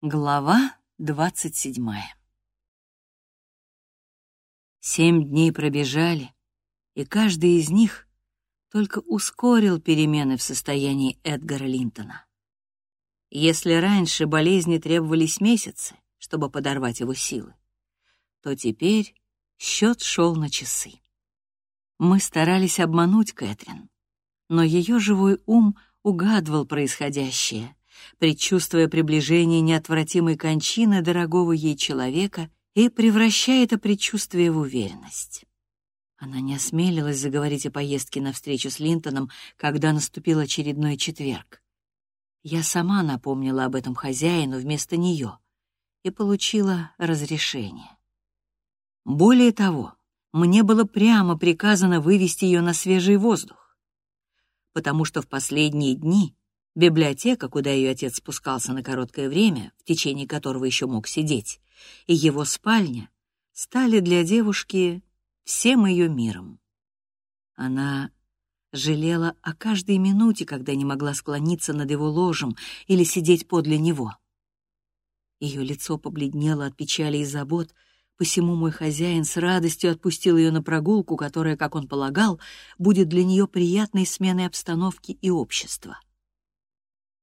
Глава двадцать седьмая Семь дней пробежали, и каждый из них только ускорил перемены в состоянии Эдгара Линтона. Если раньше болезни требовались месяцы, чтобы подорвать его силы, то теперь счет шел на часы. Мы старались обмануть Кэтрин, но ее живой ум угадывал происходящее, предчувствуя приближение неотвратимой кончины дорогого ей человека и превращая это предчувствие в уверенность. Она не осмелилась заговорить о поездке на встречу с Линтоном, когда наступил очередной четверг. Я сама напомнила об этом хозяину вместо нее и получила разрешение. Более того, мне было прямо приказано вывести ее на свежий воздух, потому что в последние дни библиотека, куда ее отец спускался на короткое время, в течение которого еще мог сидеть, и его спальня стали для девушки всем ее миром. Она жалела о каждой минуте, когда не могла склониться над его ложем или сидеть подле него. Ее лицо побледнело от печали и забот, посему мой хозяин с радостью отпустил ее на прогулку, которая, как он полагал, будет для нее приятной сменой обстановки и общества.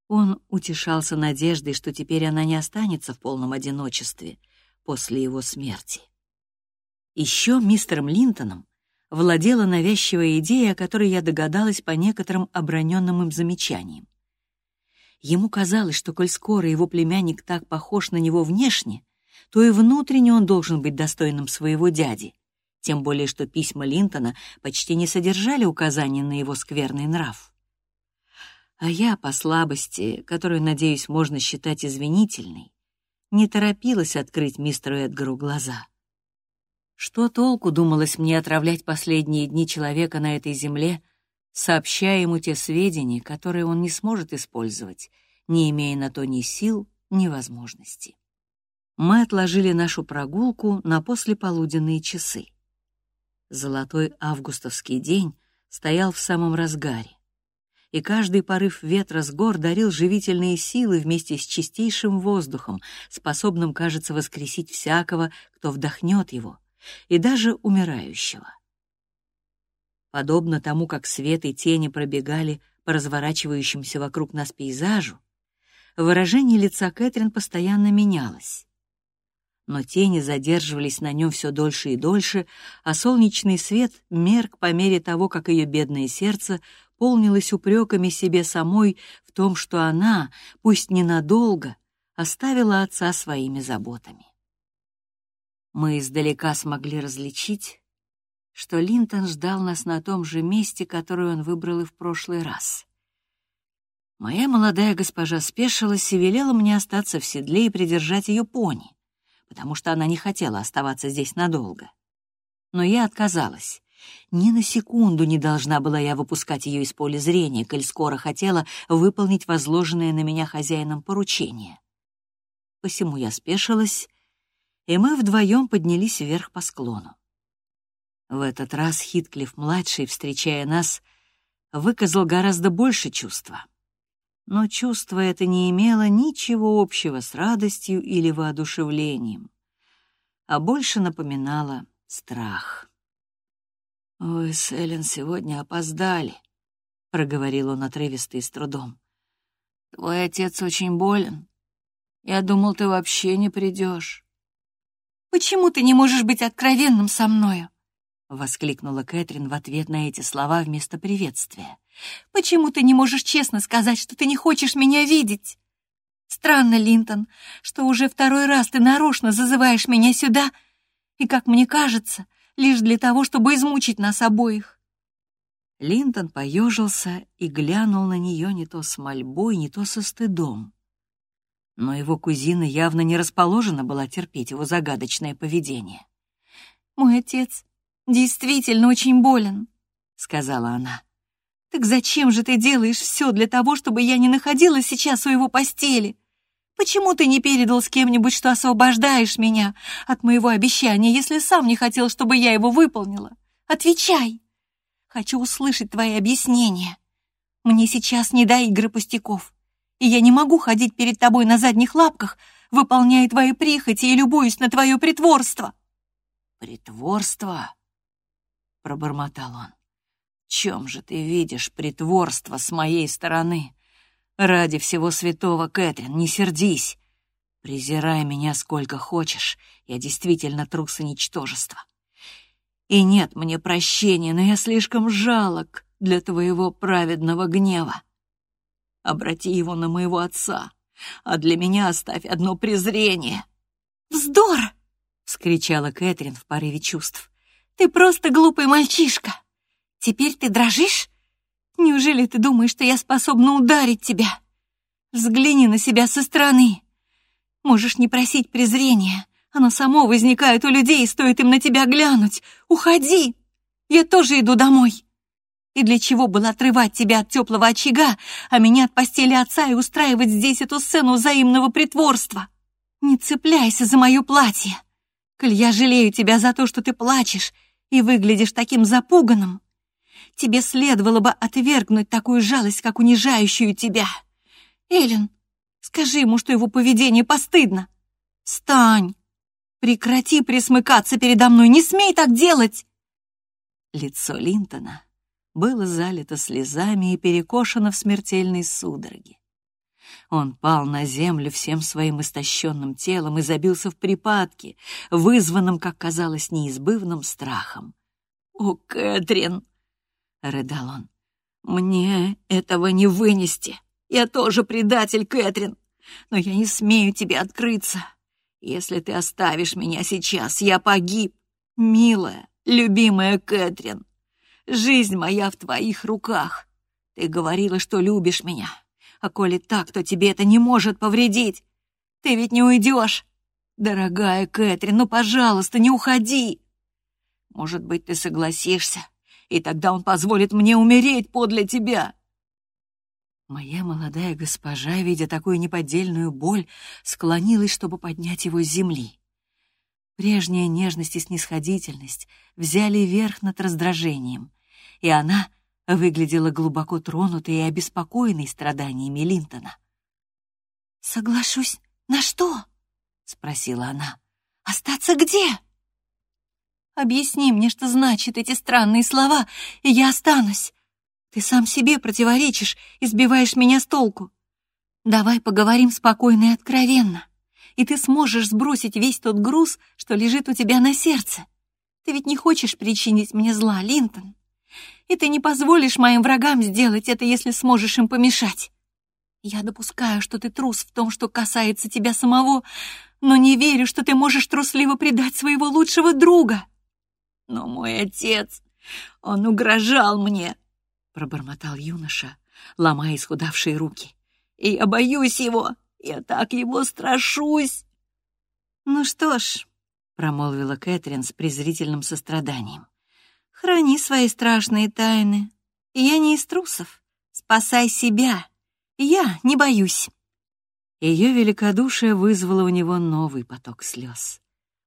Он утешался надеждой, что теперь она не останется в полном одиночестве после его смерти. Еще мистером Линтоном владела навязчивая идея, о которой я догадалась по некоторым оброненным им замечаниям. Ему казалось, что коль скоро его племянник так похож на него внешне, то и внутренне он должен быть достойным своего дяди, тем более что письма Линтона почти не содержали указаний на его скверный нрав. А я, по слабости, которую, надеюсь, можно считать извинительной, не торопилась открыть мистеру Эдгару глаза. Что толку, думалось мне, отравлять последние дни человека на этой земле, сообщая ему те сведения, которые он не сможет использовать, не имея на то ни сил, ни возможности. Мы отложили нашу прогулку на послеполуденные часы. Золотой августовский день стоял в самом разгаре, и каждый порыв ветра с гор дарил живительные силы вместе с чистейшим воздухом, способным, кажется, воскресить всякого, кто вдохнет его — и даже умирающего. Подобно тому, как свет и тени пробегали по разворачивающимся вокруг нас пейзажу, выражение лица Кэтрин постоянно менялось. Но тени задерживались на нем все дольше и дольше, а солнечный свет мерк по мере того, как ее бедное сердце полнилось упреками себе самой в том, что она, пусть ненадолго, оставила отца своими заботами. Мы издалека смогли различить, что Линтон ждал нас на том же месте, которое он выбрал и в прошлый раз. Моя молодая госпожа спешилась и велела мне остаться в седле и придержать ее пони, потому что она не хотела оставаться здесь надолго. Но я отказалась. Ни на секунду не должна была я выпускать ее из поля зрения, коль скоро хотела выполнить возложенное на меня хозяином поручение. Посему я спешилась и мы вдвоем поднялись вверх по склону. В этот раз Хитклифф-младший, встречая нас, выказал гораздо больше чувства. Но чувство это не имело ничего общего с радостью или воодушевлением, а больше напоминало страх. «Вы с Эллен сегодня опоздали», — проговорил он отрывисто и с трудом. «Твой отец очень болен. Я думал, ты вообще не придешь». Почему ты не можешь быть откровенным со мною?» — воскликнула Кэтрин в ответ на эти слова вместо приветствия. «Почему ты не можешь честно сказать, что ты не хочешь меня видеть? Странно, Линтон, что уже второй раз ты нарочно зазываешь меня сюда, и, как мне кажется, лишь для того, чтобы измучить нас обоих». Линтон поежился и глянул на нее не то с мольбой, не то со стыдом но его кузина явно не расположена была терпеть его загадочное поведение. «Мой отец действительно очень болен», — сказала она. «Так зачем же ты делаешь все для того, чтобы я не находилась сейчас у его постели? Почему ты не передал с кем-нибудь, что освобождаешь меня от моего обещания, если сам не хотел, чтобы я его выполнила? Отвечай! Хочу услышать твои объяснения. Мне сейчас не до игры пустяков и я не могу ходить перед тобой на задних лапках, выполняя твои прихоти и любуюсь на твое притворство». «Притворство?» — пробормотал он. «В чем же ты видишь притворство с моей стороны? Ради всего святого, Кэтрин, не сердись. Презирай меня сколько хочешь, я действительно трус и ничтожество. И нет мне прощения, но я слишком жалок для твоего праведного гнева. Обрати его на моего отца, а для меня оставь одно презрение». «Вздор!» — вскричала Кэтрин в порыве чувств. «Ты просто глупый мальчишка! Теперь ты дрожишь? Неужели ты думаешь, что я способна ударить тебя? Взгляни на себя со стороны. Можешь не просить презрения. Оно само возникает у людей, стоит им на тебя глянуть. Уходи! Я тоже иду домой. И для чего было отрывать тебя от теплого очага, а меня от постели отца и устраивать здесь эту сцену взаимного притворства? Не цепляйся за мое платье. Коль я жалею тебя за то, что ты плачешь и выглядишь таким запуганным, тебе следовало бы отвергнуть такую жалость, как унижающую тебя. Эллен, скажи ему, что его поведение постыдно. Встань! Прекрати присмыкаться передо мной, не смей так делать!» Лицо Линтона было залито слезами и перекошено в смертельной судороге. Он пал на землю всем своим истощенным телом и забился в припадке, вызванном, как казалось, неизбывным страхом. «О, Кэтрин!» — рыдал он. «Мне этого не вынести. Я тоже предатель, Кэтрин, но я не смею тебе открыться. Если ты оставишь меня сейчас, я погиб. Милая, любимая Кэтрин, жизнь моя в твоих руках. Ты говорила, что любишь меня. А коли так, то тебе это не может повредить. Ты ведь не уйдешь. Дорогая Кэтрин, ну, пожалуйста, не уходи. Может быть, ты согласишься, и тогда он позволит мне умереть подле тебя. Моя молодая госпожа, видя такую неподдельную боль, склонилась, чтобы поднять его с земли. Прежняя нежность и снисходительность взяли верх над раздражением, и она выглядела глубоко тронутой и обеспокоенной страданиями Линтона. «Соглашусь на что?» — спросила она. «Остаться где?» «Объясни мне, что значат эти странные слова, и я останусь. Ты сам себе противоречишь и сбиваешь меня с толку. Давай поговорим спокойно и откровенно, и ты сможешь сбросить весь тот груз, что лежит у тебя на сердце. Ты ведь не хочешь причинить мне зла, Линтон и ты не позволишь моим врагам сделать это, если сможешь им помешать. Я допускаю, что ты трус в том, что касается тебя самого, но не верю, что ты можешь трусливо предать своего лучшего друга. Но мой отец, он угрожал мне, — пробормотал юноша, ломая исхудавшие руки. И я боюсь его, я так его страшусь. Ну что ж, — промолвила Кэтрин с презрительным состраданием. Храни свои страшные тайны. Я не из трусов. Спасай себя. Я не боюсь». Ее великодушие вызвало у него новый поток слез.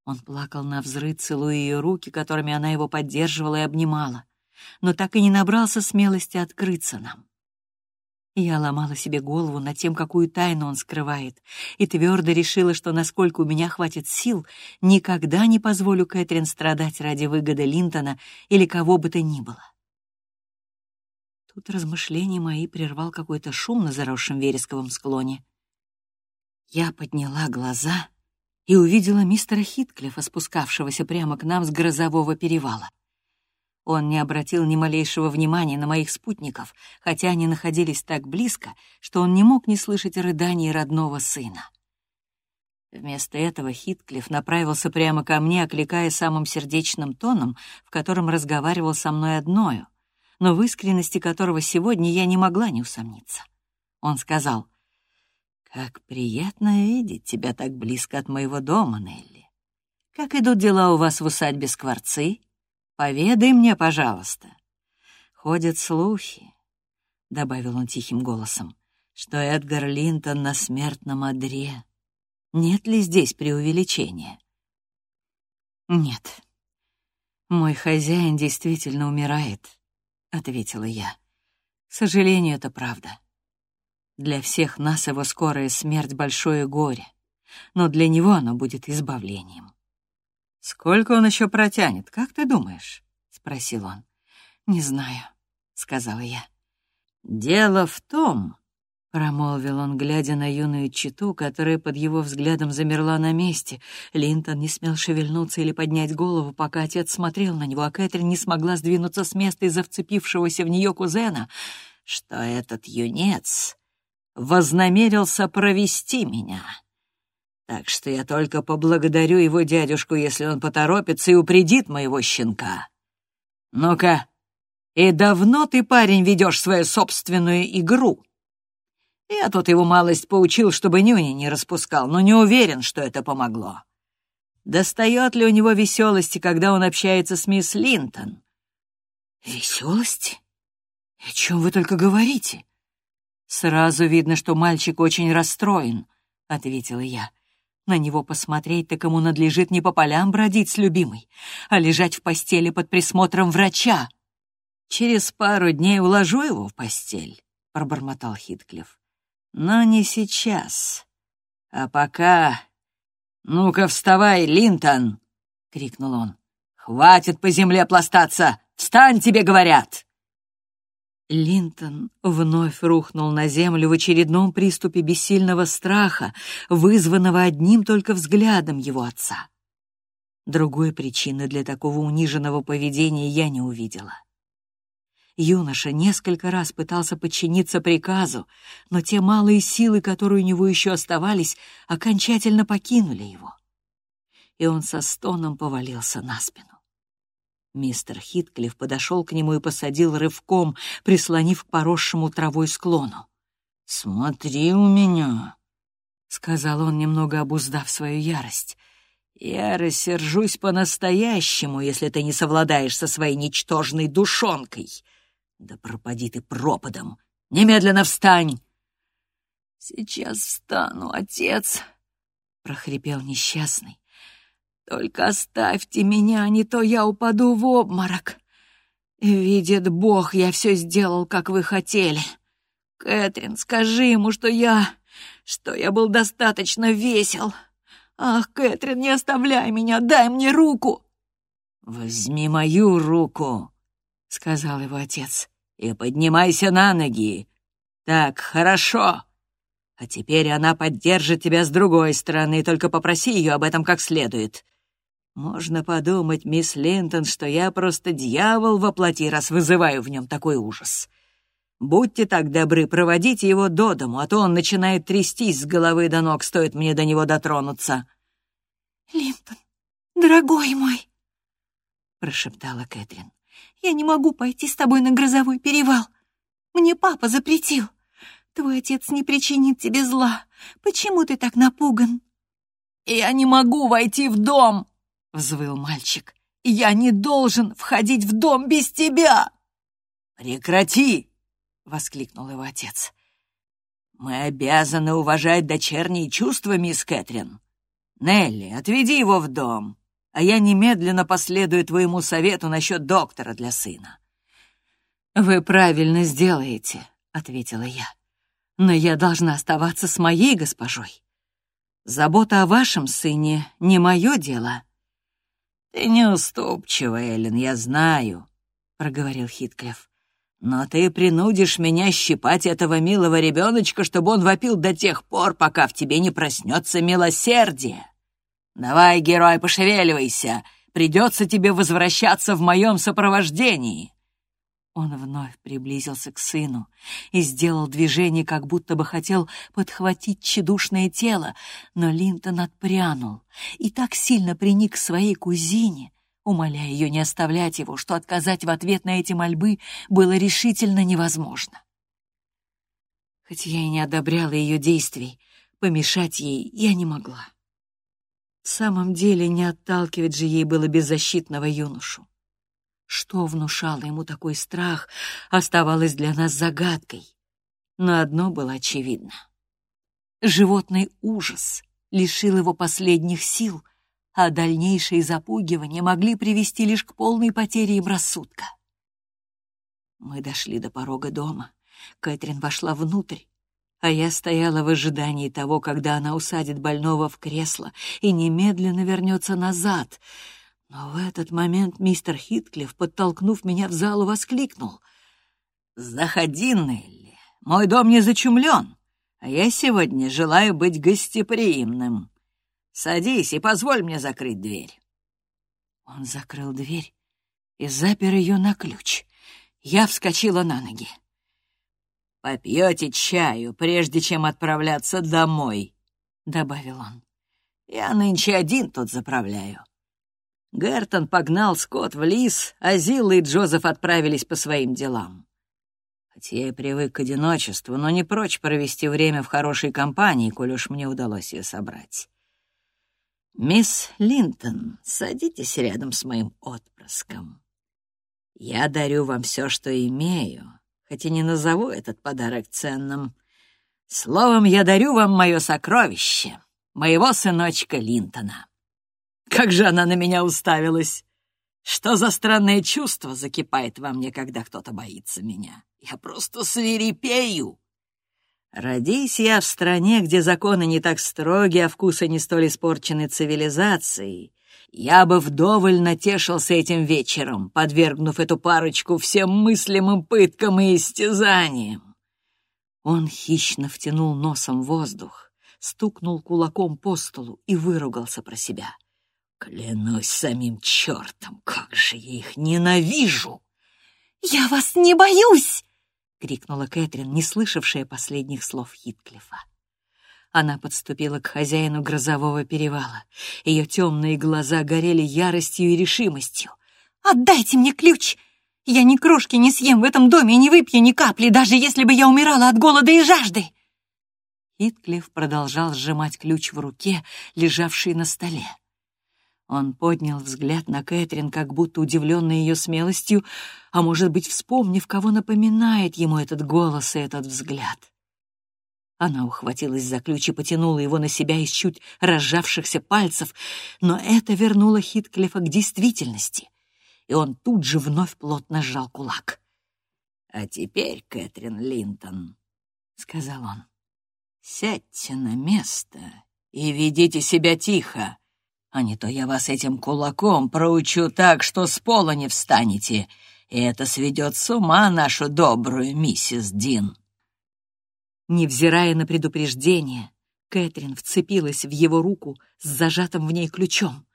Он плакал на взрыв, целуя ее руки, которыми она его поддерживала и обнимала, но так и не набрался смелости открыться нам. Я ломала себе голову над тем, какую тайну он скрывает, и твердо решила, что, насколько у меня хватит сил, никогда не позволю Кэтрин страдать ради выгоды Линтона или кого бы то ни было. Тут размышления мои прервал какой-то шум на заросшем вересковом склоне. Я подняла глаза и увидела мистера Хитклифа, спускавшегося прямо к нам с грозового перевала. Он не обратил ни малейшего внимания на моих спутников, хотя они находились так близко, что он не мог не слышать рыданий родного сына. Вместо этого Хитклифф направился прямо ко мне, окликая самым сердечным тоном, в котором разговаривал со мной одною, но в искренности которого сегодня я не могла не усомниться. Он сказал, «Как приятно видеть тебя так близко от моего дома, Нелли. Как идут дела у вас в усадьбе Скворцы?» Поведай мне, пожалуйста. Ходят слухи, — добавил он тихим голосом, — что Эдгар Линтон на смертном одре. Нет ли здесь преувеличения? Нет. Мой хозяин действительно умирает, — ответила я. К сожалению, это правда. Для всех нас его скорая смерть — большое горе. но для него оно будет избавлением. «Сколько он еще протянет, как ты думаешь?» — спросил он. «Не знаю», — сказала я. «Дело в том», — промолвил он, глядя на юную читу, которая под его взглядом замерла на месте. Линтон не смел шевельнуться или поднять голову, пока отец смотрел на него, а Кэтрин не смогла сдвинуться с места из-за вцепившегося в нее кузена, что этот юнец вознамерился провести меня. Так что я только поблагодарю его дядюшку, если он поторопится и упредит моего щенка. Ну-ка, и давно ты, парень, ведешь свою собственную игру?» Я тут его малость поучил, чтобы нюни не распускал, но не уверен, что это помогло. Достает ли у него веселости, когда он общается с мисс Линтон? Веселости? О чем вы только говорите? Сразу видно, что мальчик очень расстроен, — ответила я. На него посмотреть, так ему надлежит не по полям бродить с любимой, а лежать в постели под присмотром врача. Через пару дней уложу его в постель, — пробормотал Хитклифф. Но не сейчас. А пока... «Ну-ка, вставай, Линтон!» — крикнул он. «Хватит по земле пластаться! Встань, тебе говорят!» Линтон вновь рухнул на землю в очередном приступе бессильного страха, вызванного одним только взглядом его отца. Другой причины для такого униженного поведения я не увидела. Юноша несколько раз пытался подчиниться приказу, но те малые силы, которые у него еще оставались, окончательно покинули его. И он со стоном повалился на спину. Мистер Хитклифф подошел к нему и посадил рывком, прислонив к поросшему травой склону. «Смотри у меня», — сказал он, немного обуздав свою ярость. «Я рассержусь по-настоящему, если ты не совладаешь со своей ничтожной душонкой. Да пропади ты пропадом! Немедленно встань!» «Сейчас встану, отец!» — прохрипел несчастный. «Только оставьте меня, а не то я упаду в обморок. Видит Бог, я все сделал, как вы хотели. Кэтрин, скажи ему, что я... что я был достаточно весел. Ах, Кэтрин, не оставляй меня, дай мне руку!» «Возьми мою руку!» — сказал его отец, — «и поднимайся на ноги. Так, хорошо. А теперь она поддержит тебя с другой стороны, только попроси ее об этом как следует. Можно подумать, мисс Линтон, что я просто дьявол во плоти, раз вызываю в нем такой ужас. Будьте так добры, проводите его до дому, а то он начинает трястись с головы до ног, стоит мне до него дотронуться». «Линтон, дорогой мой!» — прошептала Кэтрин. Я не могу пойти с тобой на грозовой перевал. Мне папа запретил. Твой отец не причинит тебе зла. Почему ты так напуган?» «Я не могу войти в дом!» — взвыл мальчик. «Я не должен входить в дом без тебя!» «Прекрати!» — воскликнул его отец. «Мы обязаны уважать дочерние чувства, мисс Кэтрин. Нелли, отведи его в дом а я немедленно последую твоему совету насчет доктора для сына». «Вы правильно сделаете», — ответила я. «Но я должна оставаться с моей госпожой. Забота о вашем сыне не мое дело». «Ты неуступчива, Эллен, я знаю», — проговорил Хитклифф. «Но ты принудишь меня щипать этого милого ребеночка, чтобы он вопил до тех пор, пока в тебе не проснется милосердие». «Давай, герой, пошевеливайся! Придется тебе возвращаться в моем сопровождении!» Он вновь приблизился к сыну и сделал движение, как будто бы хотел подхватить тщедушное тело, но Линтон отпрянул и так сильно приник к своей кузине, умоляя ее не оставлять его, что отказать в ответ на эти мольбы было решительно невозможно. Хоть я и не одобряла ее действий, помешать ей я не могла. В самом деле не отталкивать же ей было беззащитного юношу. Что внушало ему такой страх, оставалось для нас загадкой. Но одно было очевидно. Животный ужас лишил его последних сил, а дальнейшие запугивания могли привести лишь к полной потере им рассудка. Мы дошли до порога дома. Кэтрин вошла внутрь, а я стояла в ожидании того, когда она усадит больного в кресло и немедленно вернется назад. Но в этот момент мистер Хитклифф, подтолкнув меня в залу, воскликнул. «Заходи, Нелли, мой дом не зачумлен, а я сегодня желаю быть гостеприимным. Садись и позволь мне закрыть дверь». Он закрыл дверь и запер ее на ключ. Я вскочила на ноги. «Попьете чаю, прежде чем отправляться домой», — добавил он. «Я нынче один тут заправляю». Гертон погнал Скотт в лис, а Зилла и Джозеф отправились по своим делам. Хоть я привык к одиночеству, но не прочь провести время в хорошей компании, коль уж мне удалось ее собрать. «Мисс Линтон, садитесь рядом с моим отпрыском. Я дарю вам все, что имею, хоть и не назову этот подарок ценным. Словом, я дарю вам мое сокровище, моего сыночка Линтона. Как же она на меня уставилась! Что за странное чувство закипает во мне, когда кто-то боится меня? Я просто свирепею. Родись я в стране, где законы не так строги, а вкусы не столь испорчены цивилизацией, я бы вдоволь натешился этим вечером, подвергнув эту парочку всем мыслимым пыткам и истязаниям. Он хищно втянул носом воздух, стукнул кулаком по столу и выругался про себя. «Клянусь самим чертом, как же я их ненавижу!» «Я вас не боюсь!» — крикнула Кэтрин, не слышавшая последних слов Хитклифа. Она подступила к хозяину грозового перевала. Ее темные глаза горели яростью и решимостью. «Отдайте мне ключ! Я ни крошки не съем в этом доме и не выпью ни капли, даже если бы я умирала от голода и жажды!» Хитклифф продолжал сжимать ключ в руке, лежавший на столе. Он поднял взгляд на Кэтрин, как будто удивленный ее смелостью, а может быть, вспомнив, кого напоминает ему этот голос и этот взгляд. Она ухватилась за ключ и потянула его на себя из чуть разжавшихся пальцев, но это вернуло Хитклифа к действительности, и он тут же вновь плотно сжал кулак. «А теперь, Кэтрин Линтон», — сказал он, — «сядьте на место и ведите себя тихо, а не то я вас этим кулаком проучу так, что с пола не встанете, и это сведет с ума нашу добрую миссис Дин». Невзирая на предупреждение, Кэтрин вцепилась в его руку с зажатым в ней ключом.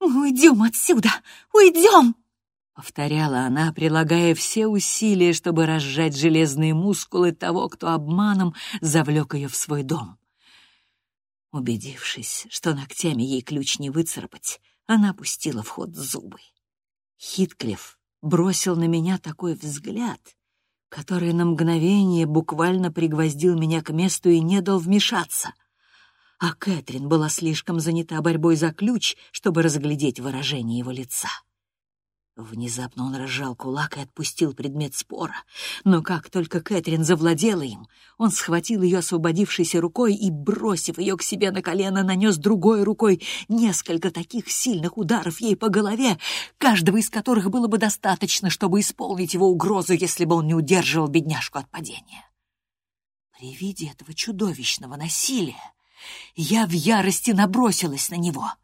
уйдем отсюда! Уйдем!» — повторяла она, прилагая все усилия, чтобы разжать железные мускулы того, кто обманом завлек ее в свой дом. Убедившись, что ногтями ей ключ не выцарапать, она опустила в ход зубы. Хитклифф бросил на меня такой взгляд, который на мгновение буквально пригвоздил меня к месту и не дал вмешаться. А Кэтрин была слишком занята борьбой за ключ, чтобы разглядеть выражение его лица. Внезапно он разжал кулак и отпустил предмет спора, но как только Кэтрин завладела им, он схватил ее освободившейся рукой и, бросив ее к себе на колено, нанес другой рукой. Несколько таких сильных ударов ей по голове, каждого из которых было бы достаточно, чтобы исполнить его угрозу, если бы он не удерживал бедняжку от падения. При виде этого чудовищного насилия я в ярости набросилась на него —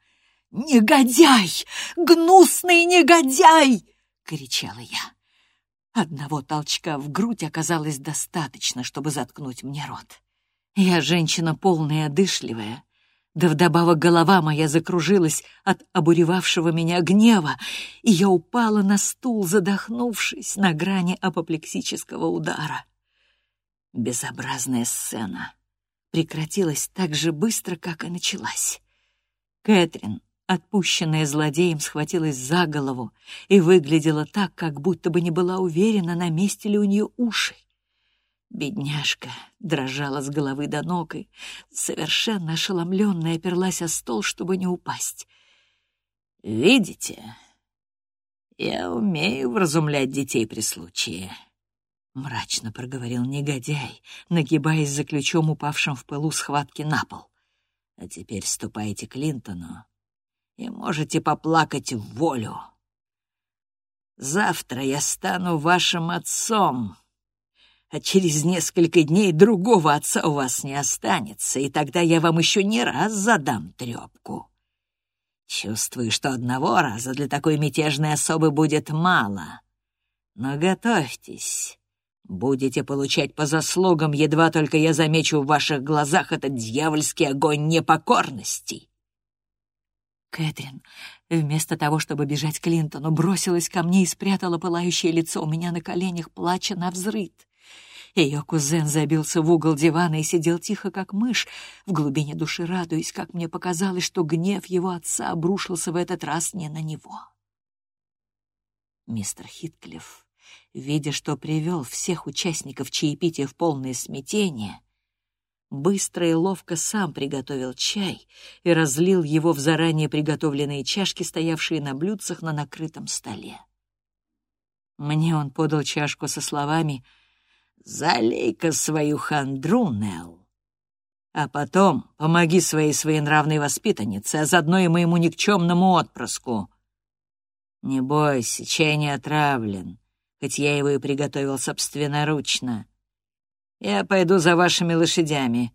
«Негодяй! Гнусный негодяй!» — кричала я. Одного толчка в грудь оказалось достаточно, чтобы заткнуть мне рот. Я женщина полная одышливая, да вдобавок голова моя закружилась от обуревавшего меня гнева, и я упала на стул, задохнувшись на грани апоплексического удара. Безобразная сцена прекратилась так же быстро, как и началась. Кэтрин отпущенная злодеем, схватилась за голову и выглядела так, как будто бы не была уверена, на месте ли у нее уши. Бедняжка дрожала с головы до ног и, совершенно ошеломленная, оперлась о стол, чтобы не упасть. «Видите, я умею вразумлять детей при случае», — мрачно проговорил негодяй, нагибаясь за ключом, упавшим в пылу схватки на пол. «А теперь ступайте к Линтону и можете поплакать в волю. Завтра я стану вашим отцом, а через несколько дней другого отца у вас не останется, и тогда я вам еще не раз задам трепку. Чувствую, что одного раза для такой мятежной особы будет мало. Но готовьтесь. Будете получать по заслугам, едва только я замечу в ваших глазах этот дьявольский огонь непокорности. Кэтрин, вместо того, чтобы бежать к Клинтону, бросилась ко мне и спрятала пылающее лицо у меня на коленях, плача на взрыд. Ее кузен забился в угол дивана и сидел тихо, как мышь, в глубине души радуясь, как мне показалось, что гнев его отца обрушился в этот раз не на него. Мистер Хитклифф, видя, что привел всех участников чаепития в полное смятение, быстро и ловко сам приготовил чай и разлил его в заранее приготовленные чашки, стоявшие на блюдцах на накрытом столе. Мне он подал чашку со словами — Залей-ка свою хандру, Нелл. А потом помоги своей своенравной воспитаннице, а заодно и моему никчемному отпрыску. Не бойся, чай не отравлен, хоть я его и приготовил собственноручно. Я пойду за вашими лошадями.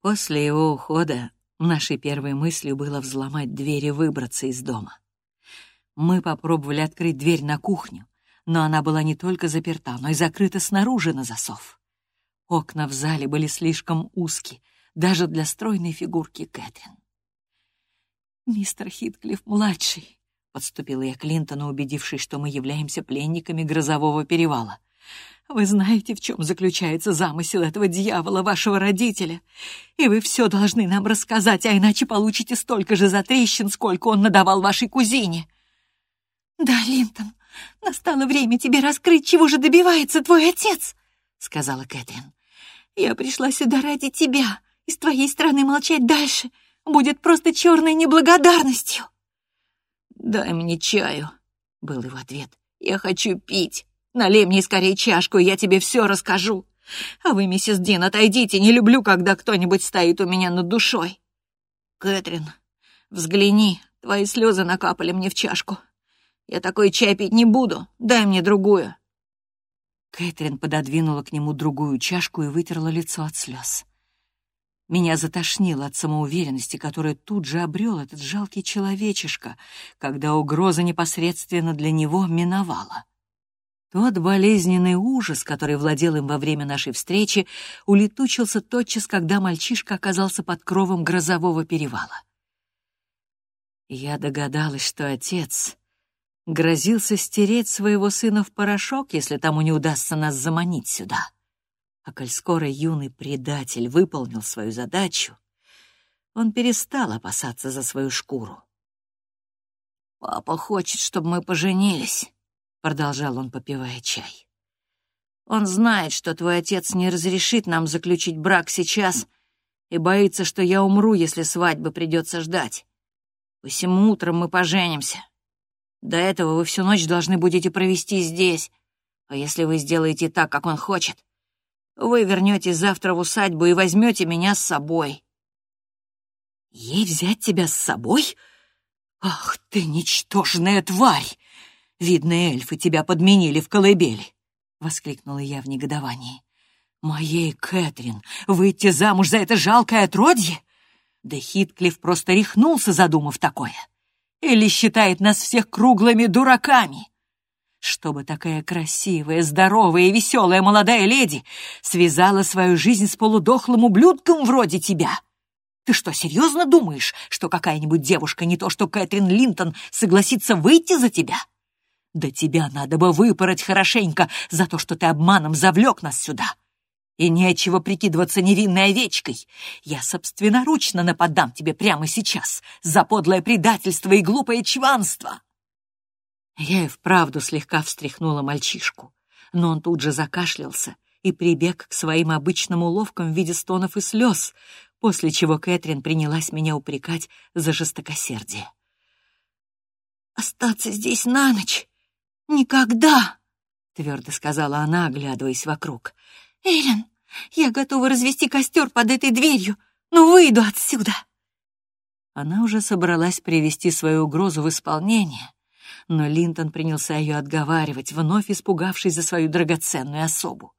После его ухода нашей первой мыслью было взломать дверь и выбраться из дома. Мы попробовали открыть дверь на кухню, но она была не только заперта, но и закрыта снаружи на засов. Окна в зале были слишком узкие, даже для стройной фигурки Кэтрин. «Мистер Хитклифф-младший», — подступила я к Клинтону, убедившись, что мы являемся пленниками грозового перевала. «Вы знаете, в чем заключается замысел этого дьявола, вашего родителя, и вы все должны нам рассказать, а иначе получите столько же затрещин, сколько он надавал вашей кузине». «Да, Линтон, Настало время тебе раскрыть, чего же добивается твой отец», — сказала Кэтрин. «Я пришла сюда ради тебя, и с твоей стороны молчать дальше будет просто черной неблагодарностью». «Дай мне чаю», — был его ответ. «Я хочу пить. Налей мне скорее чашку, и я тебе все расскажу. А вы, миссис Дин, отойдите, не люблю, когда кто-нибудь стоит у меня над душой». «Кэтрин, взгляни, твои слезы накапали мне в чашку. Я такой чай пить не буду. Дай мне другую». Кэтрин пододвинула к нему другую чашку и вытерла лицо от слез. Меня затошнило от самоуверенности, которую тут же обрел этот жалкий человечишка, когда угроза непосредственно для него миновала. Тот болезненный ужас, который владел им во время нашей встречи, улетучился тотчас, когда мальчишка оказался под кровом грозового перевала. Я догадалась, что отец грозился стереть своего сына в порошок, если тому не удастся нас заманить сюда. А коль скоро юный предатель выполнил свою задачу, он перестал опасаться за свою шкуру. «Папа хочет, чтобы мы поженились», — продолжал он, попивая чай. «Он знает, что твой отец не разрешит нам заключить брак сейчас и боится, что я умру, если свадьбы придется ждать. Посему утром мы поженимся. До этого вы всю ночь должны будете провести здесь. А если вы сделаете так, как он хочет, вы вернетесь завтра в усадьбу и возьмете меня с собой». «Ей взять тебя с собой? Ах ты, ничтожная тварь! Видно, эльфы тебя подменили в колыбели!» — воскликнула я в негодовании. «Моей Кэтрин выйти замуж за это жалкое отродье? Да Хитклифф просто рехнулся, задумав такое. Или считает нас всех круглыми дураками? Чтобы такая красивая, здоровая и веселая молодая леди связала свою жизнь с полудохлым ублюдком вроде тебя? Ты что, серьезно думаешь, что какая-нибудь девушка, не то что Кэтрин Линтон, согласится выйти за тебя? Да тебя надо бы выпороть хорошенько за то, что ты обманом завлек нас сюда. И нечего прикидываться невинной овечкой. Я собственноручно нападам тебе прямо сейчас за подлое предательство и глупое чванство. Я и вправду слегка встряхнула мальчишку, но он тут же закашлялся и прибег к своим обычным уловкам в виде стонов и слез, после чего Кэтрин принялась меня упрекать за жестокосердие. «Остаться здесь на ночь? Никогда!» — твердо сказала она, оглядываясь вокруг. «Эллен, я готова развести костер под этой дверью, но выйду отсюда!» Она уже собралась привести свою угрозу в исполнение, но Линтон принялся ее отговаривать, вновь испугавшись за свою драгоценную особу.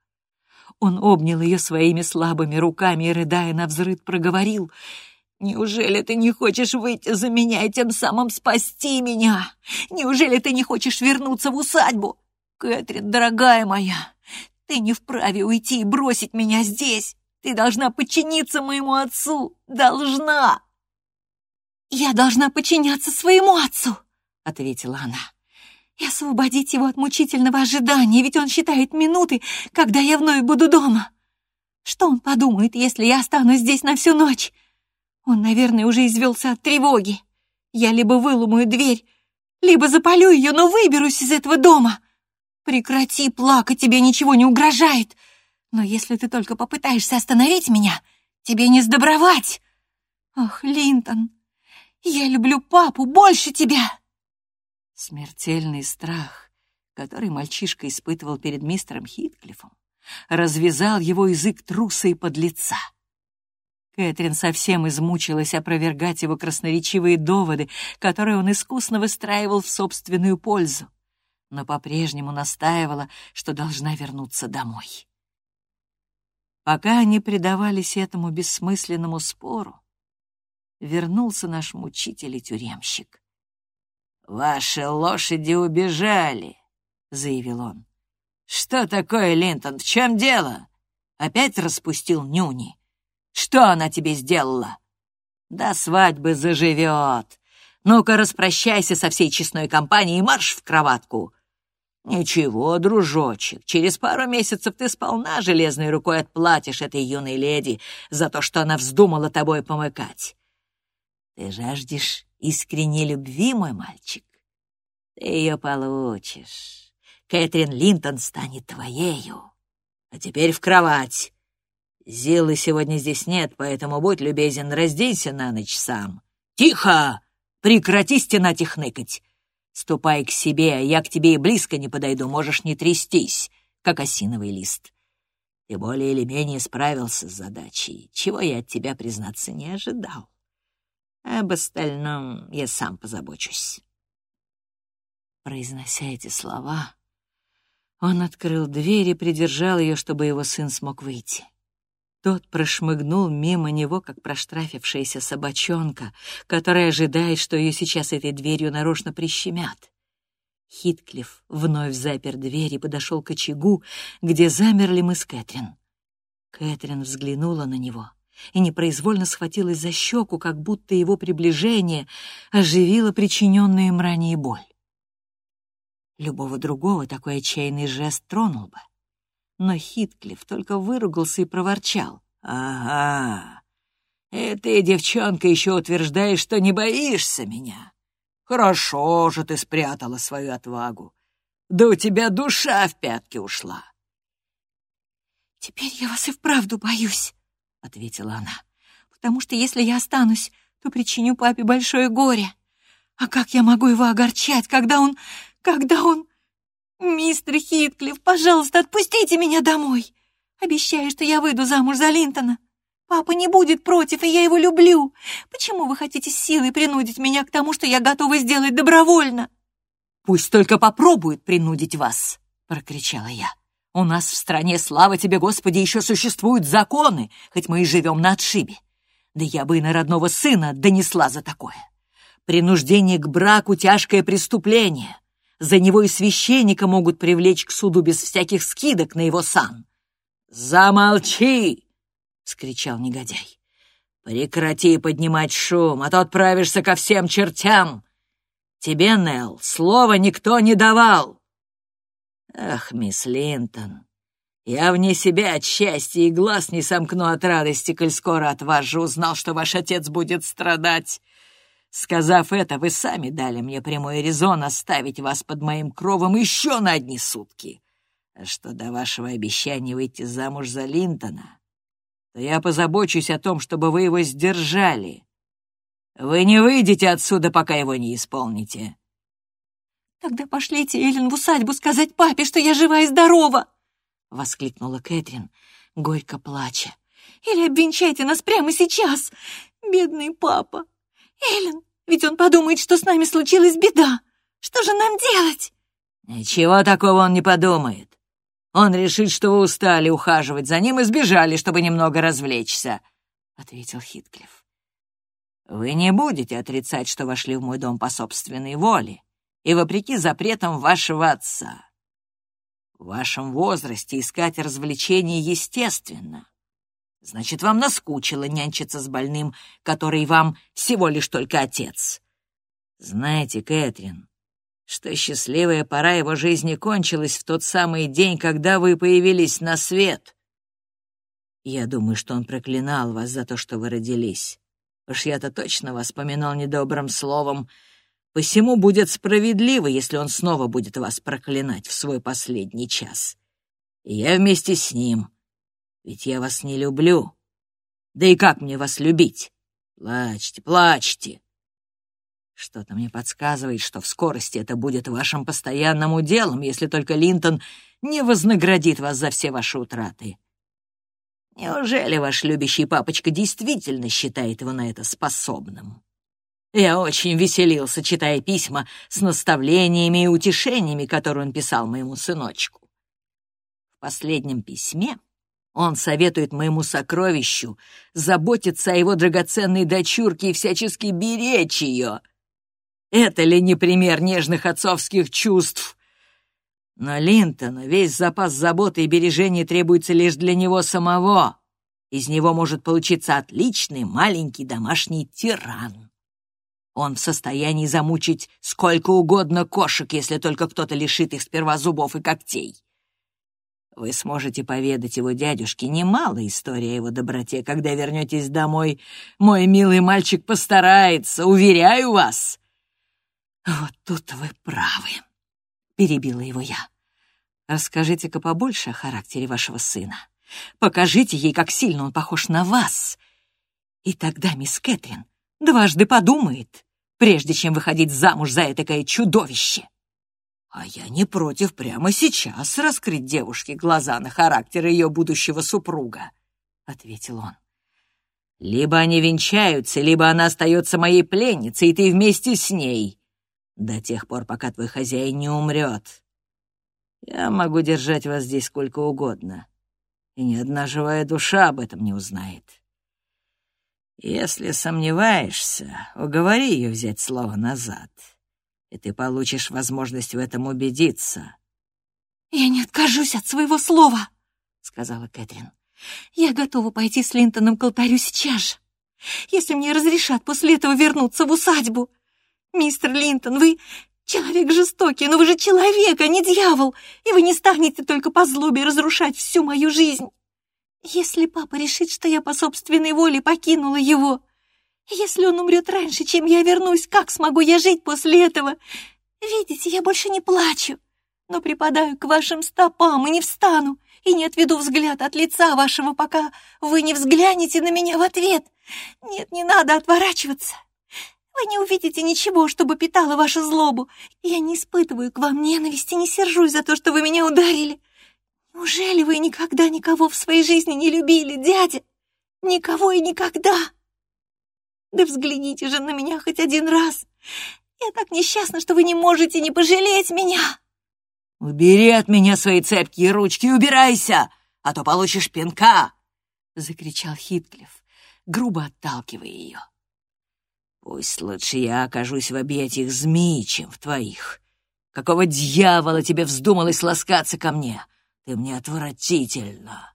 Он обнял ее своими слабыми руками и, рыдая на взрыд, проговорил — Неужели ты не хочешь выйти за меня и тем самым спасти меня? Неужели ты не хочешь вернуться в усадьбу? Кэтрин, дорогая моя, ты не вправе уйти и бросить меня здесь. Ты должна подчиниться моему отцу. Должна. Я должна подчиняться своему отцу, ответила она. И освободить его от мучительного ожидания, ведь он считает минуты, когда я вновь буду дома. Что он подумает, если я останусь здесь на всю ночь? Он, наверное, уже извелся от тревоги. Я либо выломаю дверь, либо запалю ее, но выберусь из этого дома. Прекрати плакать, тебе ничего не угрожает. Но если ты только попытаешься остановить меня, тебе не сдобровать. Ах, Линтон, я люблю папу больше тебя. Смертельный страх, который мальчишка испытывал перед мистером Хитклифом, развязал его язык труса и подлеца. Кэтрин совсем измучилась опровергать его красноречивые доводы, которые он искусно выстраивал в собственную пользу, но по-прежнему настаивала, что должна вернуться домой. Пока они предавались этому бессмысленному спору, вернулся наш мучитель и тюремщик. «Ваши лошади убежали», — заявил он. «Что такое, Линтон, в чем дело? Опять распустил нюни?» Что она тебе сделала? До свадьбы заживет. Ну-ка, распрощайся со всей честной компанией и марш в кроватку. Ничего, дружочек, через пару месяцев ты сполна железной рукой отплатишь этой юной леди за то, что она вздумала тобой помыкать. Ты жаждешь искренней любви, мой мальчик? Ты ее получишь. Кэтрин Линтон станет твоею. А теперь в кровать. Зилы сегодня здесь нет, поэтому будь любезен, разденься на ночь сам. Тихо! Прекрати стенать и хныкать. Ступай к себе, а я к тебе и близко не подойду, можешь не трястись, как осиновый лист. Ты более или менее справился с задачей, чего я от тебя, признаться, не ожидал. Об остальном я сам позабочусь. Произнося эти слова, он открыл дверь и придержал ее, чтобы его сын смог выйти. Тот прошмыгнул мимо него, как проштрафившаяся собачонка, которая ожидает, что ее сейчас этой дверью нарочно прищемят. Хитклифф вновь запер дверь и подошел к очагу, где замерли мы с Кэтрин. Кэтрин взглянула на него и непроизвольно схватилась за щеку, как будто его приближение оживило причиненную им ранее боль. Любого другого такой отчаянный жест тронул бы но Хитклифф только выругался и проворчал. «Ага, и ты, девчонка, еще утверждаешь, что не боишься меня. Хорошо же ты спрятала свою отвагу. Да у тебя душа в пятки ушла». «Теперь я вас и вправду боюсь», — ответила она, «потому что если я останусь, то причиню папе большое горе. А как я могу его огорчать, когда он... когда он...» «Мистер Хитклифф, пожалуйста, отпустите меня домой. Обещаю, что я выйду замуж за Линтона. Папа не будет против, и я его люблю. Почему вы хотите силой принудить меня к тому, что я готова сделать добровольно?» «Пусть только попробует принудить вас», — прокричала я. «У нас в стране, слава тебе, Господи, еще существуют законы, хоть мы и живем на отшибе. Да я бы и на родного сына донесла за такое. Принуждение к браку — тяжкое преступление. За него и священника могут привлечь к суду без всяких скидок на его сан. «Замолчи!» — скричал негодяй. «Прекрати поднимать шум, а то отправишься ко всем чертям. Тебе, Нелл, слова никто не давал». «Ах, мисс Линтон, я вне себя от счастья и глаз не сомкну от радости, коль скоро от вас же узнал, что ваш отец будет страдать. Сказав это, вы сами дали мне прямой резон оставить вас под моим кровом еще на одни сутки. А что до вашего обещания выйти замуж за Линтона, то я позабочусь о том, чтобы вы его сдержали. Вы не выйдете отсюда, пока его не исполните. «Тогда пошлите Эллен в усадьбу сказать папе, что я жива и здорова!» — воскликнула Кэтрин, горько плача. «Или обвенчайте нас прямо сейчас! Бедный папа! Эллен, ведь он подумает, что с нами случилась беда. Что же нам делать?» «Ничего такого он не подумает. Он решит, что вы устали ухаживать за ним и сбежали, чтобы немного развлечься», — ответил Хитклифф. «Вы не будете отрицать, что вошли в мой дом по собственной воле и вопреки запретам вашего отца. В вашем возрасте искать развлечения естественно. Значит, вам наскучило нянчиться с больным, который вам всего лишь только отец. Знаете, Кэтрин, что счастливая пора его жизни кончилась в тот самый день, когда вы появились на свет. Я думаю, что он проклинал вас за то, что вы родились. Уж я-то точно вас поминал недобрым словом. Посему будет справедливо, если он снова будет вас проклинать в свой последний час. И я вместе с ним — ведь я вас не люблю. Да и как мне вас любить? Плачьте, плачьте. Что-то мне подсказывает, что в скорости это будет вашим постоянным уделом, если только Линтон не вознаградит вас за все ваши утраты. Неужели ваш любящий папочка действительно считает его на это способным? Я очень веселился, читая письма с наставлениями и утешениями, которые он писал моему сыночку. В последнем письме он советует моему сокровищу заботиться о его драгоценной дочурке и всячески беречь ее. Это ли не пример нежных отцовских чувств? Но Линтону весь запас заботы и бережения требуется лишь для него самого. Из него может получиться отличный маленький домашний тиран. Он в состоянии замучить сколько угодно кошек, если только кто-то лишит их сперва зубов и когтей. Вы сможете поведать его дядюшке немало историй о его доброте, когда вернетесь домой. Мой милый мальчик постарается, уверяю вас. Вот тут вы правы, — перебила его я. Расскажите-ка побольше о характере вашего сына. Покажите ей, как сильно он похож на вас. И тогда мисс Кэтрин дважды подумает, прежде чем выходить замуж за этакое чудовище. А я не против прямо сейчас раскрыть девушке глаза на характер ее будущего супруга, — ответил он. Либо они венчаются, либо она остается моей пленницей, и ты вместе с ней, до тех пор, пока твой хозяин не умрет. Я могу держать вас здесь сколько угодно, и ни одна живая душа об этом не узнает. Если сомневаешься, уговори ее взять слово назад и ты получишь возможность в этом убедиться». «Я не откажусь от своего слова», — сказала Кэтрин. «Я готова пойти с Линтоном к алтарю сейчас же, если мне разрешат после этого вернуться в усадьбу. Мистер Линтон, вы человек жестокий, но вы же человек, а не дьявол, и вы не станете только по злобе разрушать всю мою жизнь. Если папа решит, что я по собственной воле покинула его, если он умрет раньше, чем я вернусь, как смогу я жить после этого? Видите, я больше не плачу, но припадаю к вашим стопам и не встану, и не отведу взгляд от лица вашего, пока вы не взглянете на меня в ответ. Нет, не надо отворачиваться. Вы не увидите ничего, чтобы питало вашу злобу. Я не испытываю к вам ненависти, не сержусь за то, что вы меня ударили. Неужели вы никогда никого в своей жизни не любили, дядя? Никого и никогда!» Да взгляните же на меня хоть один раз. Я так несчастна, что вы не можете не пожалеть меня. Убери от меня свои цепкие ручки и убирайся, а то получишь пинка, — закричал Хитклифф, грубо отталкивая ее. Пусть лучше я окажусь в объятиях змеи, чем в твоих. Какого дьявола тебе вздумалось ласкаться ко мне? Ты мне отвратительно.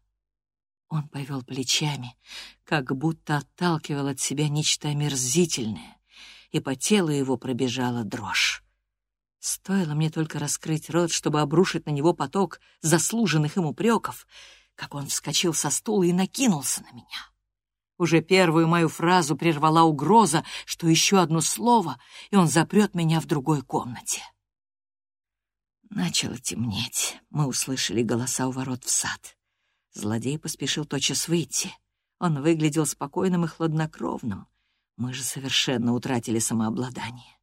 Он повел плечами, как будто отталкивал от себя нечто омерзительное, и по телу его пробежала дрожь. Стоило мне только раскрыть рот, чтобы обрушить на него поток заслуженных им упреков, как он вскочил со стула и накинулся на меня. Уже первую мою фразу прервала угроза, что еще одно слово, и он запрет меня в другой комнате. Начало темнеть. Мы услышали голоса у ворот в сад. Злодей поспешил тотчас выйти. Он выглядел спокойным и хладнокровным. Мы же совершенно утратили самообладание.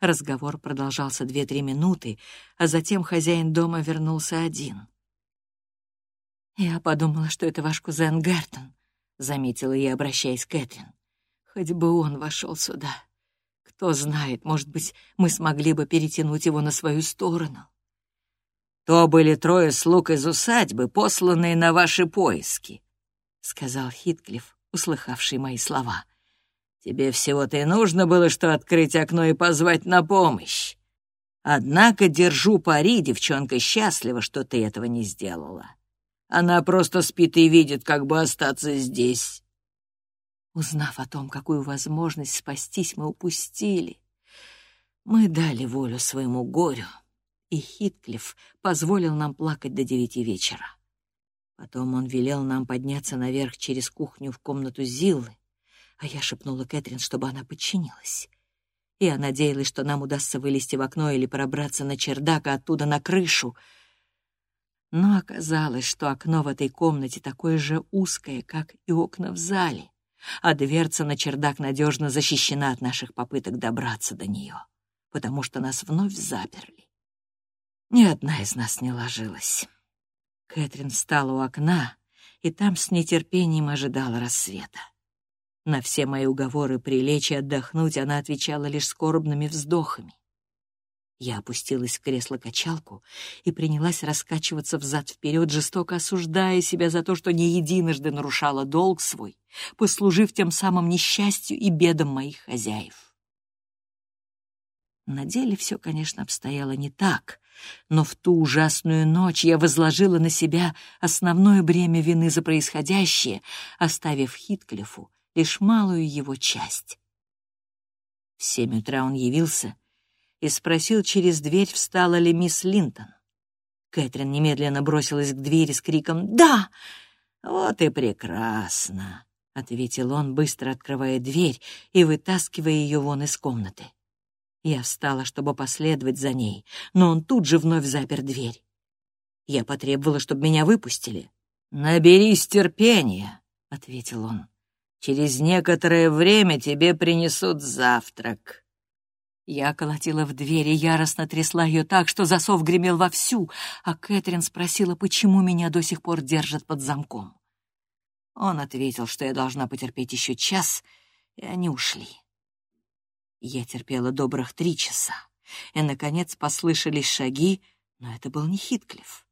Разговор продолжался две-три минуты, а затем хозяин дома вернулся один. «Я подумала, что это ваш кузен Гертон», — заметила я, обращаясь к Кэтрин. «Хоть бы он вошел сюда. Кто знает, может быть, мы смогли бы перетянуть его на свою сторону». То были трое слуг из усадьбы, посланные на ваши поиски, — сказал Хитклифф, услыхавший мои слова. Тебе всего-то и нужно было, что открыть окно и позвать на помощь. Однако держу пари, девчонка счастлива, что ты этого не сделала. Она просто спит и видит, как бы остаться здесь. Узнав о том, какую возможность спастись мы упустили, мы дали волю своему горю, и Хитклифф позволил нам плакать до девяти вечера. Потом он велел нам подняться наверх через кухню в комнату Зиллы, а я шепнула Кэтрин, чтобы она подчинилась. Я надеялась, что нам удастся вылезти в окно или пробраться на чердак, а оттуда на крышу. Но оказалось, что окно в этой комнате такое же узкое, как и окна в зале, а дверца на чердак надежно защищена от наших попыток добраться до нее, потому что нас вновь заперли. Ни одна из нас не ложилась. Кэтрин встала у окна, и там с нетерпением ожидала рассвета. На все мои уговоры прилечь и отдохнуть она отвечала лишь скорбными вздохами. Я опустилась в кресло-качалку и принялась раскачиваться взад-вперед, жестоко осуждая себя за то, что не единожды нарушала долг свой, послужив тем самым несчастью и бедам моих хозяев. На деле все, конечно, обстояло не так, но в ту ужасную ночь я возложила на себя основное бремя вины за происходящее, оставив Хитклифу лишь малую его часть. В семь утра он явился и спросил через дверь, встала ли мисс Линтон. Кэтрин немедленно бросилась к двери с криком «Да!» «Вот и прекрасно!» — ответил он, быстро открывая дверь и вытаскивая ее вон из комнаты. Я встала, чтобы последовать за ней, но он тут же вновь запер дверь. Я потребовала, чтобы меня выпустили. «Наберись терпения», — ответил он. Через некоторое время тебе принесут завтрак». Я колотила в дверь и яростно трясла ее так, что засов гремел вовсю, а Кэтрин спросила, почему меня до сих пор держат под замком. Он ответил, что я должна потерпеть еще час, и они ушли. Я терпела добрых три часа, и, наконец, послышались шаги, но это был не Хитклифф.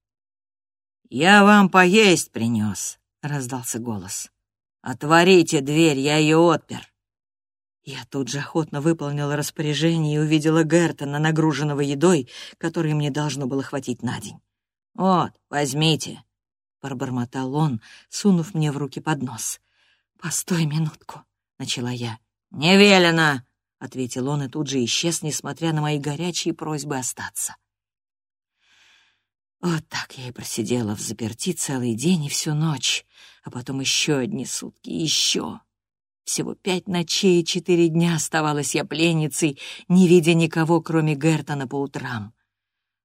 «Я вам поесть принес», — раздался голос. «Отворите дверь, я ее отпер». Я тут же охотно выполнила распоряжение и увидела Гертона, нагруженного едой, которой мне должно было хватить на день. «Вот, возьмите», — пробормотал он, сунув мне в руки поднос. «Постой минутку», — начала я. «Не велено», — ответил он и тут же исчез, несмотря на мои горячие просьбы остаться. Вот так я и просидела в заперти целый день и всю ночь, а потом еще одни сутки, еще. Всего пять ночей и четыре дня оставалась я пленницей, не видя никого, кроме Гертона по утрам.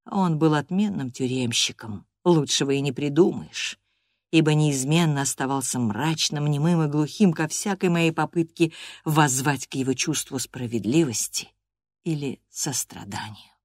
Он был отменным тюремщиком, лучшего и не придумаешь, ибо неизменно оставался мрачным, немым и глухим ко всякой моей попытке воззвать к его чувству справедливости или состраданию.